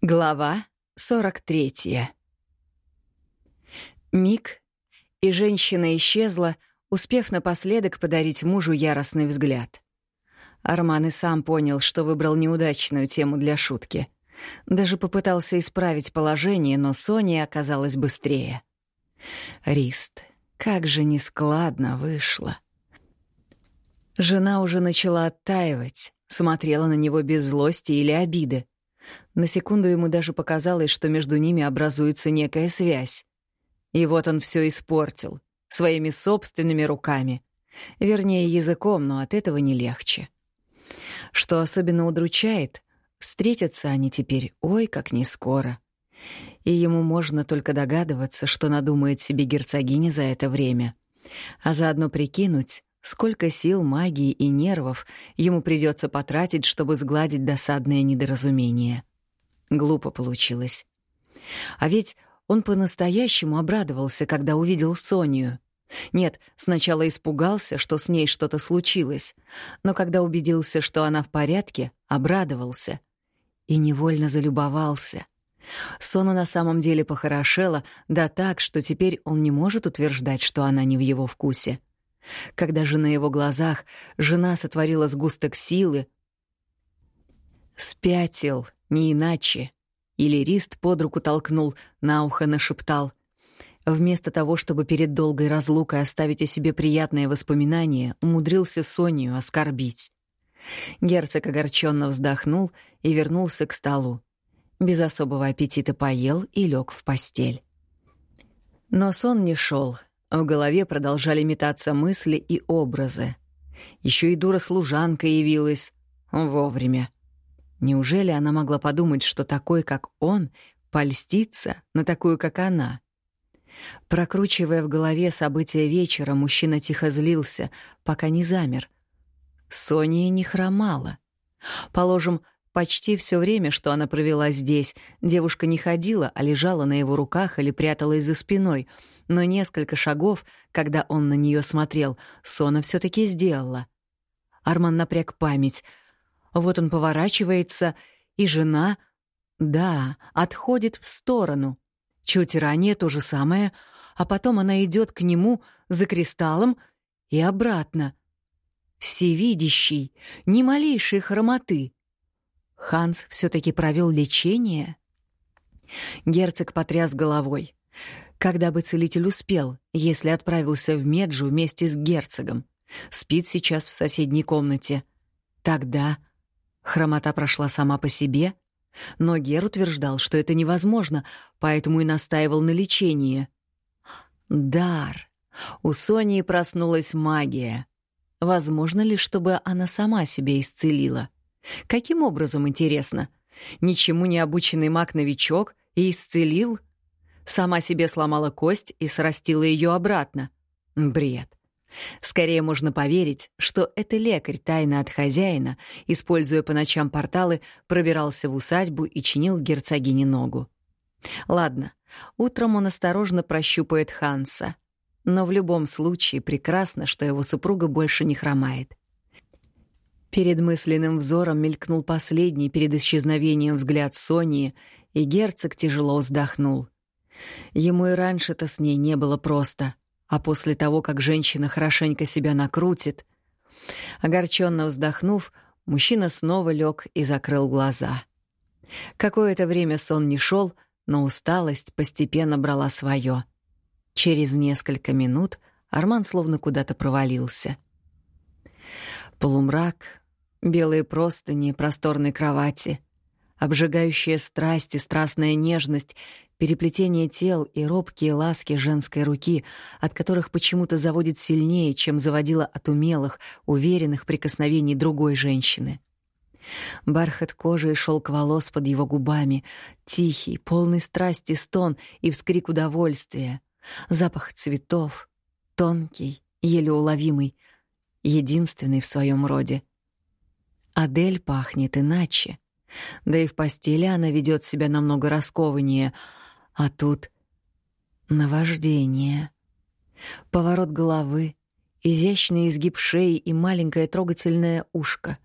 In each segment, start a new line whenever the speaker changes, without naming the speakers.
Глава 43 Миг, и женщина исчезла, успев напоследок подарить мужу яростный взгляд. Арман и сам понял, что выбрал неудачную тему для шутки. Даже попытался исправить положение, но Соня оказалась быстрее. Рист, как же нескладно вышло. Жена уже начала оттаивать, смотрела на него без злости или обиды. На секунду ему даже показалось, что между ними образуется некая связь. И вот он все испортил, своими собственными руками. Вернее, языком, но от этого не легче. Что особенно удручает, встретятся они теперь ой как не скоро. И ему можно только догадываться, что надумает себе герцогиня за это время. А заодно прикинуть, сколько сил, магии и нервов ему придется потратить, чтобы сгладить досадное недоразумение. Глупо получилось. А ведь он по-настоящему обрадовался, когда увидел Соню. Нет, сначала испугался, что с ней что-то случилось, но когда убедился, что она в порядке, обрадовался и невольно залюбовался. Сона на самом деле похорошела, да так, что теперь он не может утверждать, что она не в его вкусе. Когда же на его глазах жена сотворила сгусток силы, спятил, не иначе. Или Рист под руку толкнул, на ухо нашептал. Вместо того, чтобы перед долгой разлукой оставить о себе приятные воспоминания, умудрился Сонию оскорбить. Герцог огорченно вздохнул и вернулся к столу. Без особого аппетита поел и лег в постель. Но сон не шел. В голове продолжали метаться мысли и образы. Еще и дура-служанка явилась. Вовремя. Неужели она могла подумать, что такой, как он, польстится на такую, как она? Прокручивая в голове события вечера, мужчина тихо злился, пока не замер. Соня не хромала. Положим, почти все время, что она провела здесь, девушка не ходила, а лежала на его руках или пряталась за спиной, но несколько шагов, когда он на нее смотрел, Сона все таки сделала. Арман напряг память — вот он поворачивается, и жена, да, отходит в сторону. Чуть ранее то же самое, а потом она идет к нему за кристаллом и обратно. Всевидящий, ни малейшей хромоты. Ханс все-таки провел лечение. Герцог потряс головой. Когда бы целитель успел, если отправился в Меджу вместе с герцогом? Спит сейчас в соседней комнате. Тогда Хромота прошла сама по себе, но Гер утверждал, что это невозможно, поэтому и настаивал на лечении. Дар. У Сони проснулась магия. Возможно ли, чтобы она сама себя исцелила? Каким образом, интересно? Ничему не обученный маг-новичок и исцелил? Сама себе сломала кость и срастила ее обратно. Бред. Скорее можно поверить, что это лекарь тайно от хозяина, используя по ночам порталы, пробирался в усадьбу и чинил герцогине ногу. Ладно, утром он осторожно прощупает Ханса. Но в любом случае прекрасно, что его супруга больше не хромает. Перед мысленным взором мелькнул последний перед исчезновением взгляд Сонии, и герцог тяжело вздохнул. Ему и раньше-то с ней не было просто — а после того, как женщина хорошенько себя накрутит... Огорченно вздохнув, мужчина снова лег и закрыл глаза. Какое-то время сон не шел, но усталость постепенно брала свое. Через несколько минут Арман словно куда-то провалился. Полумрак, белые простыни просторной кровати, обжигающая страсть и страстная нежность переплетение тел и робкие ласки женской руки, от которых почему-то заводит сильнее, чем заводила от умелых, уверенных прикосновений другой женщины. Бархат кожи и шелк волос под его губами, тихий, полный страсти стон и вскрик удовольствия, запах цветов, тонкий, еле уловимый, единственный в своем роде. Адель пахнет иначе. Да и в постели она ведет себя намного раскованнее — а тут наваждение. Поворот головы, изящный изгиб шеи и маленькое трогательное ушко.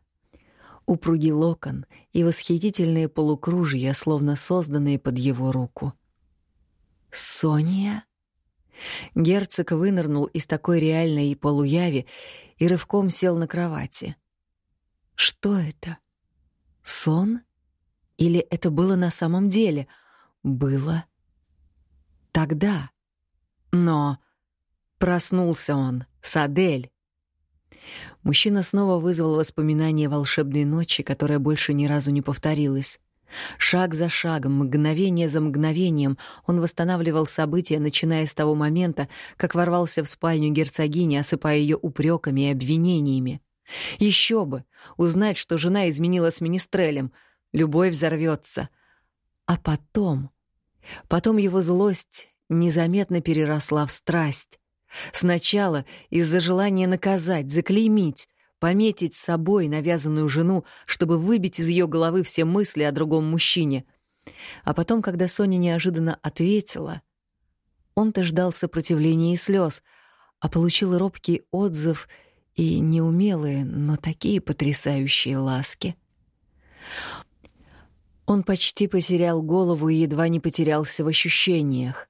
упругий локон и восхитительные полукружья, словно созданные под его руку. «Соня?» Герцог вынырнул из такой реальной полуяви и рывком сел на кровати. «Что это? Сон? Или это было на самом деле? Было. Тогда. Но проснулся он, Садель. Мужчина снова вызвал воспоминание волшебной ночи, которая больше ни разу не повторилась. Шаг за шагом, мгновение за мгновением он восстанавливал события, начиная с того момента, как ворвался в спальню герцогини, осыпая ее упреками и обвинениями. Еще бы! Узнать, что жена изменила с министрелем. Любовь взорвется. А потом... Потом его злость незаметно переросла в страсть. Сначала из-за желания наказать, заклеймить, пометить собой навязанную жену, чтобы выбить из ее головы все мысли о другом мужчине. А потом, когда Соня неожиданно ответила, он-то ждал сопротивления и слез, а получил робкий отзыв и неумелые, но такие потрясающие ласки. Он почти потерял голову и едва не потерялся в ощущениях.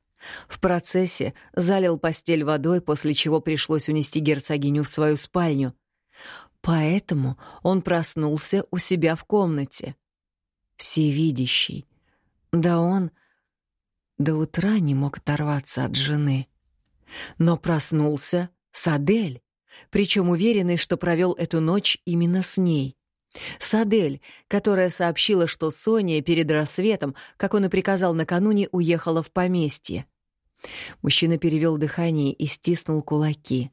В процессе залил постель водой, после чего пришлось унести герцогиню в свою спальню. Поэтому он проснулся у себя в комнате. Всевидящий. Да он до утра не мог оторваться от жены. Но проснулся Садель, причем уверенный, что провел эту ночь именно с ней. Садель, которая сообщила, что Соня перед рассветом, как он и приказал накануне, уехала в поместье. Мужчина перевел дыхание и стиснул кулаки.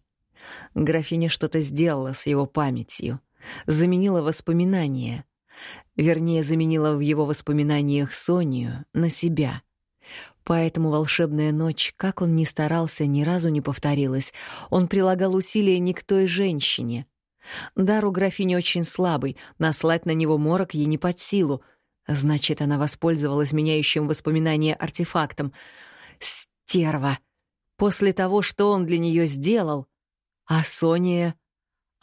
Графиня что-то сделала с его памятью, заменила воспоминания. Вернее, заменила в его воспоминаниях Сонию на себя. Поэтому волшебная ночь, как он ни старался, ни разу не повторилась. Он прилагал усилия не к той женщине. Дар у графини очень слабый, наслать на него морок ей не под силу. Значит, она воспользовалась меняющим воспоминания артефактом — стерва. После того, что он для нее сделал. А Соня...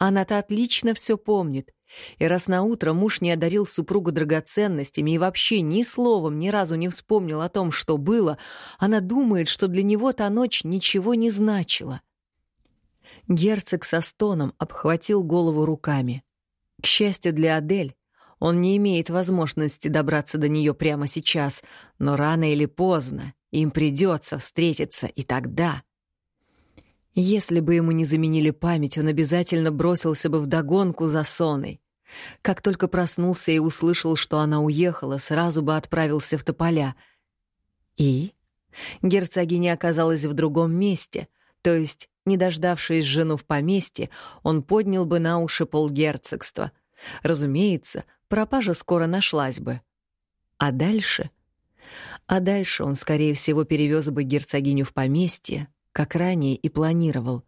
Она-то отлично все помнит. И раз на утро муж не одарил супругу драгоценностями и вообще ни словом ни разу не вспомнил о том, что было, она думает, что для него та ночь ничего не значила. Герцог со стоном обхватил голову руками. К счастью для Адель, он не имеет возможности добраться до нее прямо сейчас, но рано или поздно им придется встретиться, и тогда... Если бы ему не заменили память, он обязательно бросился бы в догонку за Соной. Как только проснулся и услышал, что она уехала, сразу бы отправился в Тополя. И герцогиня оказалась в другом месте, то есть, не дождавшись жену в поместье, он поднял бы на уши полгерцогства. Разумеется, пропажа скоро нашлась бы. А дальше а дальше он, скорее всего, перевез бы герцогиню в поместье, как ранее и планировал.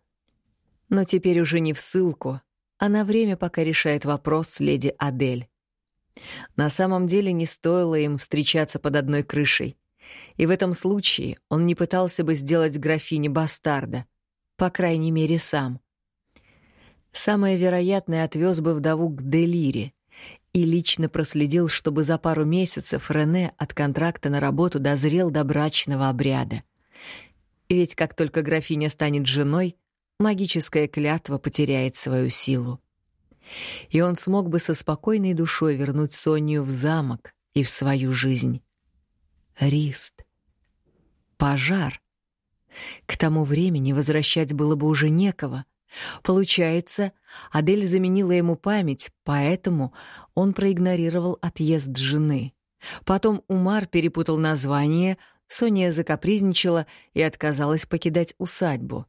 Но теперь уже не в ссылку, а на время, пока решает вопрос с леди Адель. На самом деле не стоило им встречаться под одной крышей. И в этом случае он не пытался бы сделать графине бастарда, по крайней мере, сам. Самое вероятное отвез бы вдову к Делире, и лично проследил, чтобы за пару месяцев Рене от контракта на работу дозрел до брачного обряда. Ведь как только графиня станет женой, магическая клятва потеряет свою силу. И он смог бы со спокойной душой вернуть Соню в замок и в свою жизнь. Рист. Пожар. К тому времени возвращать было бы уже некого. Получается, Адель заменила ему память, поэтому он проигнорировал отъезд жены. Потом Умар перепутал название, Соня закапризничала и отказалась покидать усадьбу.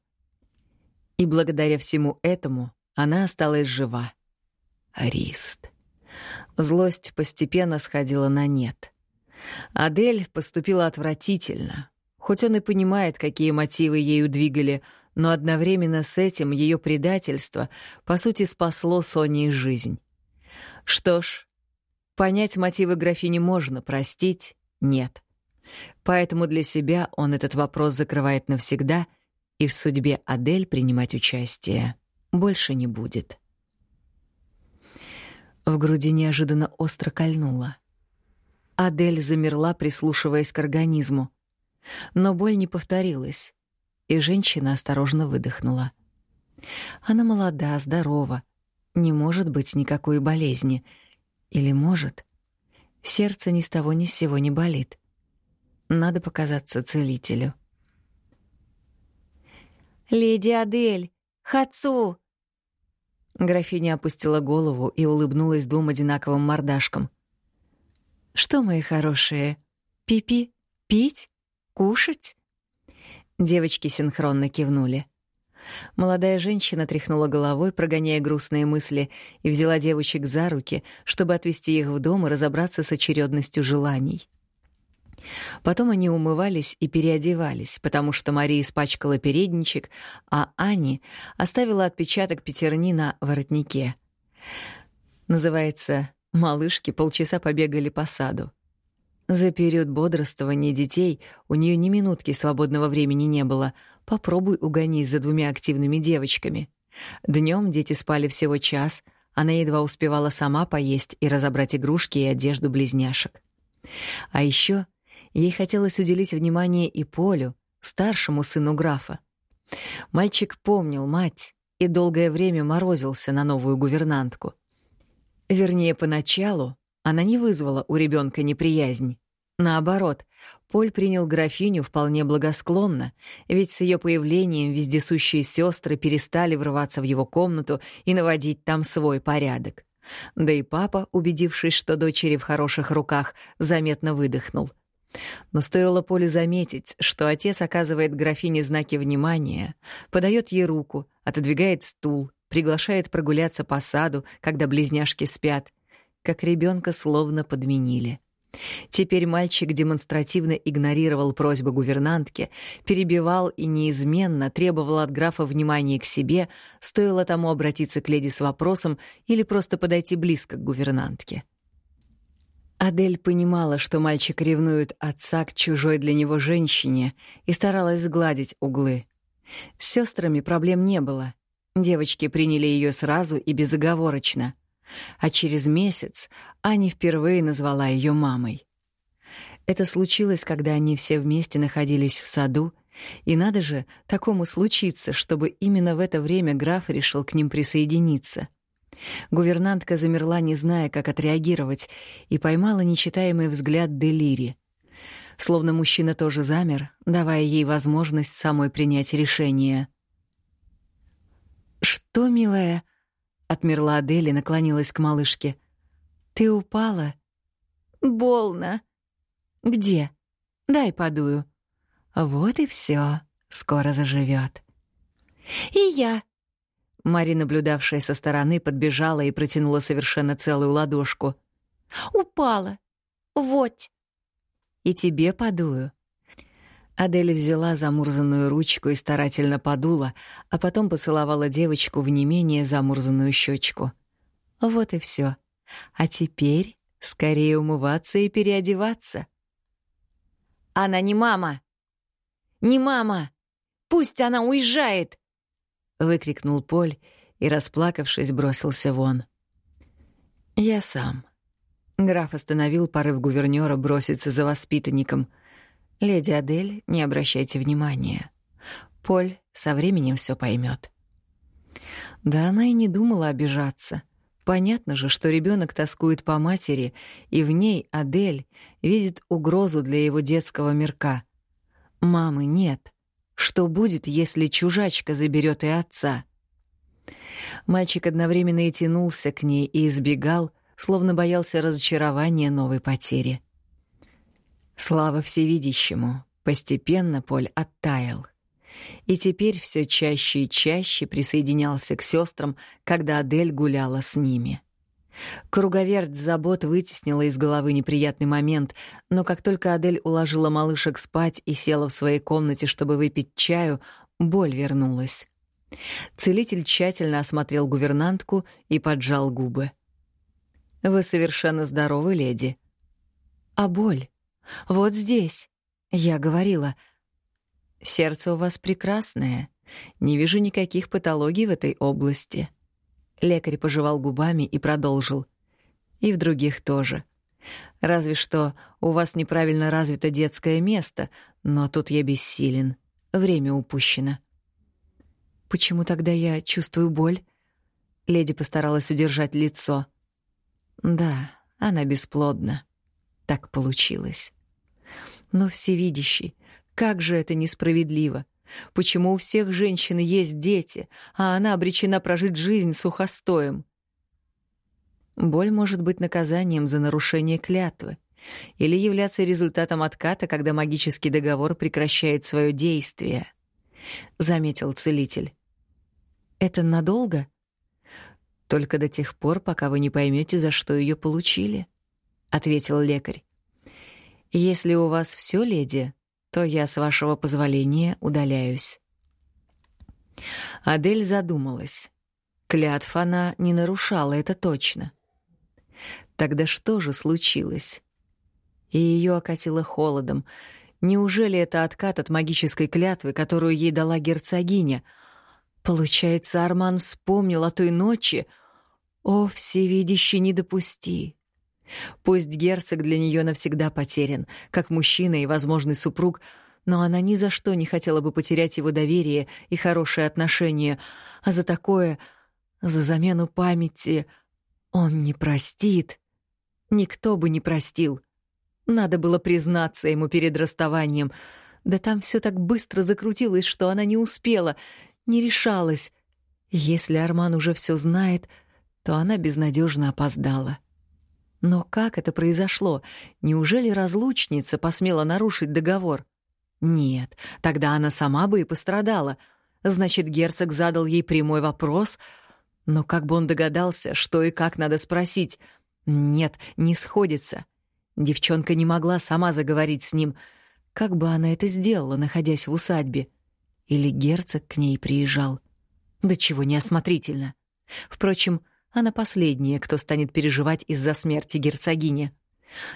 И благодаря всему этому она осталась жива. Рист. Злость постепенно сходила на нет. Адель поступила отвратительно, хоть он и понимает, какие мотивы ею двигали — но одновременно с этим ее предательство, по сути, спасло Соне жизнь. Что ж, понять мотивы графини можно, простить — нет. Поэтому для себя он этот вопрос закрывает навсегда и в судьбе Адель принимать участие больше не будет. В груди неожиданно остро кольнуло. Адель замерла, прислушиваясь к организму. Но боль не повторилась, и женщина осторожно выдохнула. Она молода, здорова, не может быть никакой болезни. Или может? Сердце ни с того ни с сего не болит. Надо показаться целителю.
«Леди Адель! Хацу!»
Графиня опустила голову и улыбнулась двум одинаковым мордашкам. «Что, мои хорошие, пипи, пить, кушать?» Девочки синхронно кивнули. Молодая женщина тряхнула головой, прогоняя грустные мысли, и взяла девочек за руки, чтобы отвезти их в дом и разобраться с очередностью желаний. Потом они умывались и переодевались, потому что Мария испачкала передничек, а Ани оставила отпечаток пятерни на воротнике. Называется «Малышки полчаса побегали по саду». За период бодрствования детей у нее ни минутки свободного времени не было — Попробуй угонись за двумя активными девочками. Днем дети спали всего час, она едва успевала сама поесть и разобрать игрушки и одежду близняшек. А еще ей хотелось уделить внимание и Полю, старшему сыну графа. Мальчик помнил мать и долгое время морозился на новую гувернантку. Вернее, поначалу она не вызвала у ребенка неприязнь. Наоборот, Поль принял графиню вполне благосклонно, ведь с ее появлением вездесущие сестры перестали врываться в его комнату и наводить там свой порядок. Да и папа, убедившись, что дочери в хороших руках, заметно выдохнул. Но стоило Полю заметить, что отец оказывает графине знаки внимания, подает ей руку, отодвигает стул, приглашает прогуляться по саду, когда близняшки спят, как ребенка словно подменили — Теперь мальчик демонстративно игнорировал просьбы гувернантки, перебивал и неизменно требовал от графа внимания к себе, стоило тому обратиться к леди с вопросом или просто подойти близко к гувернантке. Адель понимала, что мальчик ревнует отца к чужой для него женщине, и старалась сгладить углы. С сестрами проблем не было. Девочки приняли ее сразу и безоговорочно — а через месяц Аня впервые назвала ее мамой. Это случилось, когда они все вместе находились в саду, и надо же такому случиться, чтобы именно в это время граф решил к ним присоединиться. Гувернантка замерла, не зная, как отреагировать, и поймала нечитаемый взгляд Делири. Словно мужчина тоже замер, давая ей возможность самой принять решение. «Что, милая?» Отмерла Адель и наклонилась к малышке. «Ты упала?»
«Больно».
«Где?» «Дай подую». «Вот и все. Скоро заживет.
«И я».
Мари, наблюдавшая со стороны, подбежала и протянула совершенно целую ладошку.
«Упала. Вот».
«И тебе подую». Адель взяла замурзанную ручку и старательно подула, а потом поцеловала девочку в не менее замурзанную щечку. Вот и все. А теперь скорее умываться и переодеваться.
Она не мама. Не мама. Пусть она уезжает, выкрикнул Поль и, расплакавшись, бросился вон.
Я сам. Граф остановил порыв гувернёра броситься за воспитанником — Леди Адель, не обращайте внимания. Поль со временем все поймет. Да она и не думала обижаться. Понятно же, что ребенок тоскует по матери, и в ней Адель видит угрозу для его детского мирка. Мамы нет. Что будет, если чужачка заберет и отца? Мальчик одновременно и тянулся к ней, и избегал, словно боялся разочарования новой потери. Слава всевидящему, постепенно Поль оттаял. И теперь все чаще и чаще присоединялся к сестрам, когда Адель гуляла с ними. Круговерть забот вытеснила из головы неприятный момент, но как только Адель уложила малышек спать и села в своей комнате, чтобы выпить чаю, боль вернулась. Целитель тщательно осмотрел гувернантку и поджал губы. «Вы совершенно здоровы, леди». «А боль?» Вот здесь. Я говорила. Сердце у вас прекрасное. Не вижу никаких патологий в этой области. Лекарь пожевал губами и продолжил. И в других тоже. Разве что у вас неправильно развито детское место, но тут я бессилен. Время упущено. Почему тогда я чувствую боль? Леди постаралась удержать лицо. Да, она бесплодна. Так получилось. Но всевидящий, как же это несправедливо. Почему у всех женщин есть дети, а она обречена прожить жизнь сухостоем? Боль может быть наказанием за нарушение клятвы или являться результатом отката, когда магический договор прекращает свое действие, заметил целитель. Это надолго? Только до тех пор, пока вы не поймете, за что ее получили, ответил лекарь. Если у вас все, леди, то я, с вашего позволения, удаляюсь. Адель задумалась. Клятв она не нарушала, это точно. Тогда что же случилось? И ее окатило холодом. Неужели это откат от магической клятвы, которую ей дала герцогиня? Получается, Арман вспомнил о той ночи. О, всевидящий, не допусти. Пусть герцог для нее навсегда потерян, как мужчина и возможный супруг, но она ни за что не хотела бы потерять его доверие и хорошие отношения, а за такое, за замену памяти, он не простит. Никто бы не простил. Надо было признаться ему перед расставанием. Да там все так быстро закрутилось, что она не успела, не решалась. Если Арман уже все знает, то она безнадежно опоздала. Но как это произошло? Неужели разлучница посмела нарушить договор? Нет, тогда она сама бы и пострадала. Значит, герцог задал ей прямой вопрос. Но как бы он догадался, что и как надо спросить? Нет, не сходится. Девчонка не могла сама заговорить с ним. Как бы она это сделала, находясь в усадьбе? Или герцог к ней приезжал? Да чего неосмотрительно. Впрочем, она последняя, кто станет переживать из-за смерти герцогини.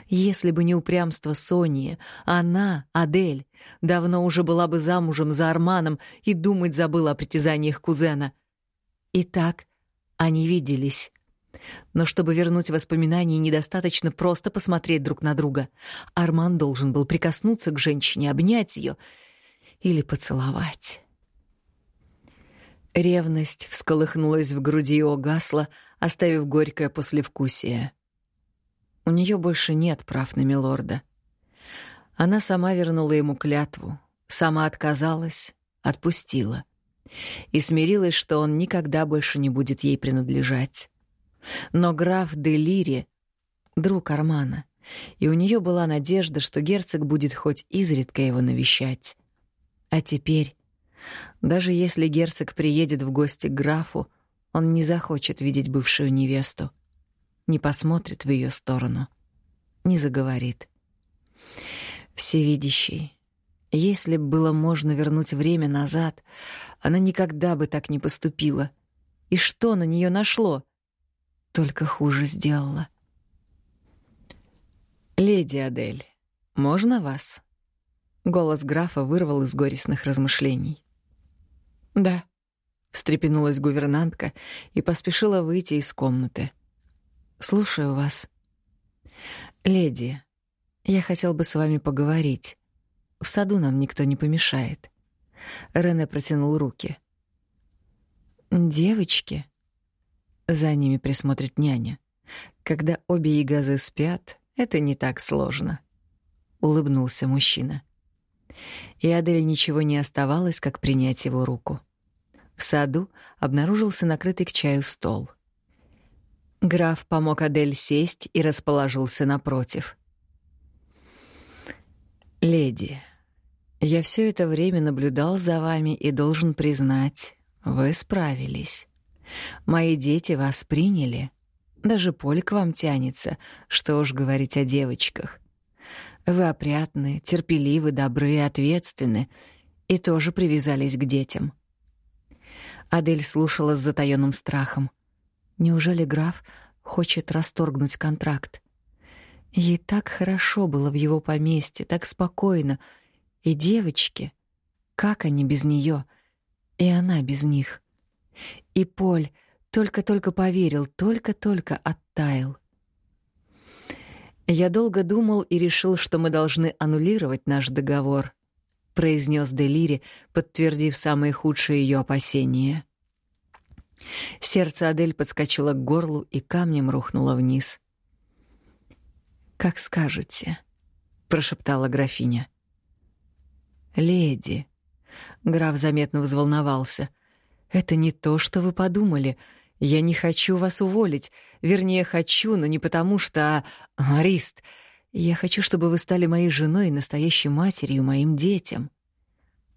Если бы не упрямство Сонии, она, Адель, давно уже была бы замужем за Арманом и думать забыла о притязаниях кузена. Итак, они виделись. Но чтобы вернуть воспоминания, недостаточно просто посмотреть друг на друга. Арман должен был прикоснуться к женщине, обнять ее или поцеловать. Ревность всколыхнулась в груди и угасла, оставив горькое послевкусие. У нее больше нет прав на милорда. Она сама вернула ему клятву, сама отказалась, отпустила и смирилась, что он никогда больше не будет ей принадлежать. Но граф де Лири — друг Армана, и у нее была надежда, что герцог будет хоть изредка его навещать. А теперь даже если герцог приедет в гости к графу, он не захочет видеть бывшую невесту, не посмотрит в ее сторону, не заговорит. Всевидящий, если бы было можно вернуть время назад, она никогда бы так не поступила. И что на нее нашло? Только хуже сделала. «Леди Адель, можно вас?» Голос графа вырвал из горестных размышлений. «Да», — встрепенулась гувернантка и поспешила выйти из комнаты. «Слушаю вас». «Леди, я хотел бы с вами поговорить. В саду нам никто не помешает». Рене протянул руки. «Девочки?» За ними присмотрит няня. Когда обе ягозы спят, это не так сложно. Улыбнулся мужчина. И Адель ничего не оставалось, как принять его руку. В саду обнаружился накрытый к чаю стол. Граф помог Адель сесть и расположился напротив. «Леди, я все это время наблюдал за вами и должен признать, вы справились. Мои дети вас приняли. Даже Поль к вам тянется, что уж говорить о девочках. Вы опрятны, терпеливы, добры ответственны, и тоже привязались к детям. Адель слушала с затаённым страхом. Неужели граф хочет расторгнуть контракт? Ей так хорошо было в его поместье, так спокойно. И девочки, как они без неё, И она без них. И Поль только-только поверил, только-только оттаял. Я долго думал и решил, что мы должны аннулировать наш договор, произнес Делири, подтвердив самые худшие ее опасения. Сердце Адель подскочило к горлу и камнем рухнуло вниз. Как скажете, прошептала графиня. Леди, граф заметно взволновался. Это не то, что вы подумали. Я не хочу вас уволить. Вернее, хочу, но не потому что... А, Арист, я хочу, чтобы вы стали моей женой и настоящей матерью моим детям.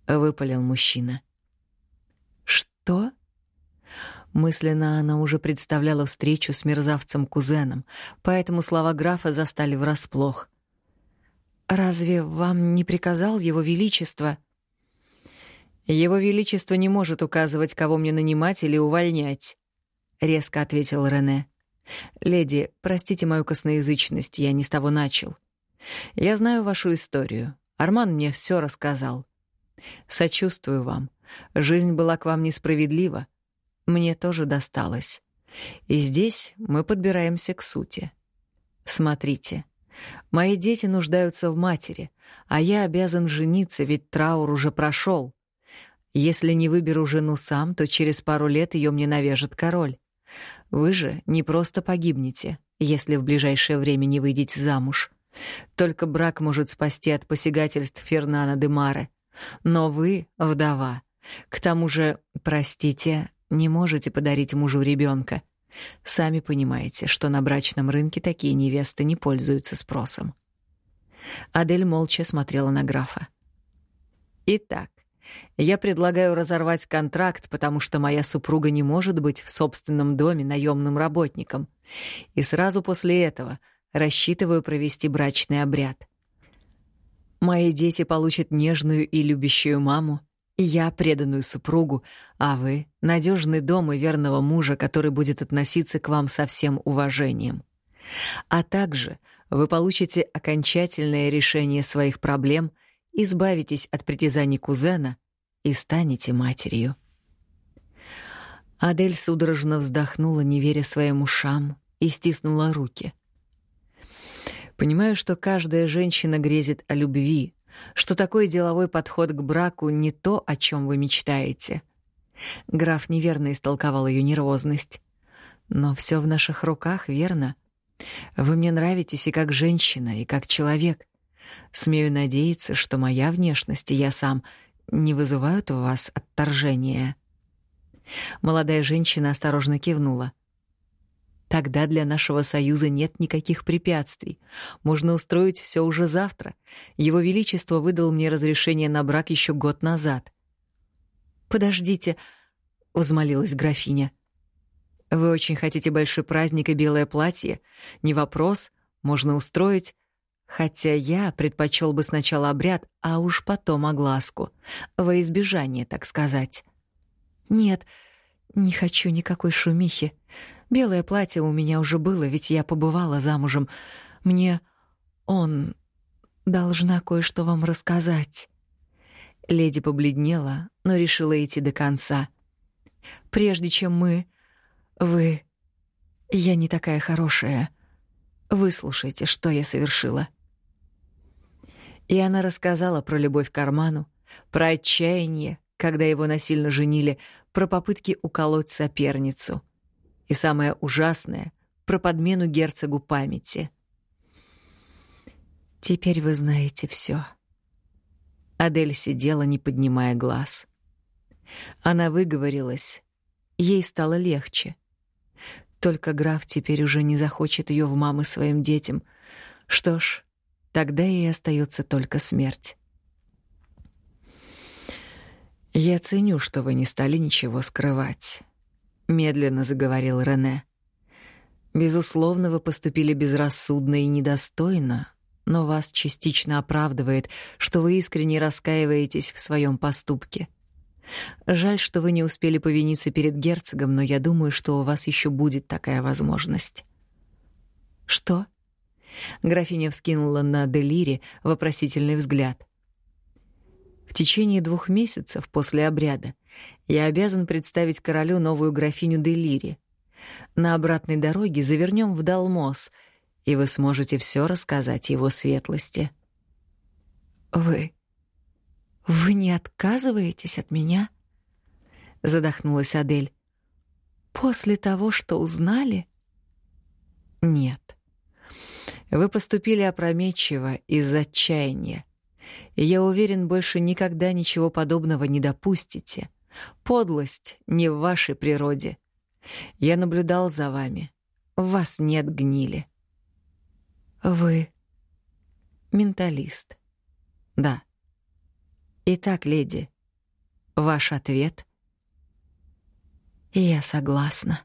Выпалил мужчина. Что? Мысленно она уже представляла встречу с мерзавцем-кузеном, поэтому слова графа застали врасплох. «Разве вам не приказал его величество?» «Его величество не может указывать, кого мне нанимать или увольнять», — резко ответил Рене. «Леди, простите мою косноязычность, я не с того начал. Я знаю вашу историю. Арман мне все рассказал. Сочувствую вам. Жизнь была к вам несправедлива. Мне тоже досталось. И здесь мы подбираемся к сути. Смотрите, мои дети нуждаются в матери, а я обязан жениться, ведь траур уже прошел. Если не выберу жену сам, то через пару лет ее мне навяжет король. Вы же не просто погибнете, если в ближайшее время не выйдете замуж. Только брак может спасти от посягательств Фернана де Маре. Но вы — вдова. К тому же, простите, не можете подарить мужу ребенка. Сами понимаете, что на брачном рынке такие невесты не пользуются спросом. Адель молча смотрела на графа. Итак, я предлагаю разорвать контракт, потому что моя супруга не может быть в собственном доме наемным работником. И сразу после этого рассчитываю провести брачный обряд. Мои дети получат нежную и любящую маму, я преданную супругу, а вы — надежный дом и верного мужа, который будет относиться к вам со всем уважением. А также вы получите окончательное решение своих проблем, избавитесь от притязаний кузена и станете матерью. Адель судорожно вздохнула, не веря своим ушам, и стиснула руки. Понимаю, что каждая женщина грезит о любви, что такой деловой подход к браку не то, о чем вы мечтаете. Граф неверно истолковал ее нервозность. Но все в наших руках, верно? Вы мне нравитесь и как женщина, и как человек. Смею надеяться, что моя внешность и я сам не вызывают у вас отторжения. Молодая женщина осторожно кивнула. Тогда для нашего союза нет никаких препятствий. Можно устроить все уже завтра. Его величество выдал мне разрешение на брак еще год назад. Подождите, взмолилась графиня. Вы очень хотите большой праздник и белое платье? Не вопрос, можно устроить. Хотя я предпочел бы сначала обряд, а уж потом огласку, во избежание, так сказать. Нет, не хочу никакой шумихи. Белое платье у меня уже было, ведь я побывала замужем. Мне он должна кое-что вам рассказать. Леди побледнела, но решила идти до конца. Прежде чем мы вы я не такая хорошая. Выслушайте, что я совершила. И она рассказала про любовь к карману, про отчаяние, когда его насильно женили, про попытки уколоть соперницу. И самое ужасное — про подмену герцогу памяти. «Теперь вы знаете все. Адель сидела, не поднимая глаз. Она выговорилась. Ей стало легче. Только граф теперь уже не захочет ее в мамы своим детям. Что ж, тогда ей остается только смерть. Я ценю, что вы не стали ничего скрывать медленно заговорил Рене. Безусловно, вы поступили безрассудно и недостойно, но вас частично оправдывает, что вы искренне раскаиваетесь в своем поступке. Жаль, что вы не успели повиниться перед герцогом, но я думаю, что у вас еще будет такая возможность. Что? Графиня вскинула на Делире вопросительный взгляд. В течение двух месяцев после обряда я обязан представить королю новую графиню Делири. На обратной дороге завернем в Далмос, и вы сможете все рассказать его светлости.
Вы вы не отказываетесь от меня? задохнулась Адель. После того, что узнали?
Нет. Вы поступили опрометчиво из отчаяния. И я уверен, больше никогда ничего подобного не допустите. Подлость не в вашей природе. Я наблюдал за вами. Вас нет гнили.
Вы
менталист. Да. Итак, леди, ваш ответ?
Я согласна.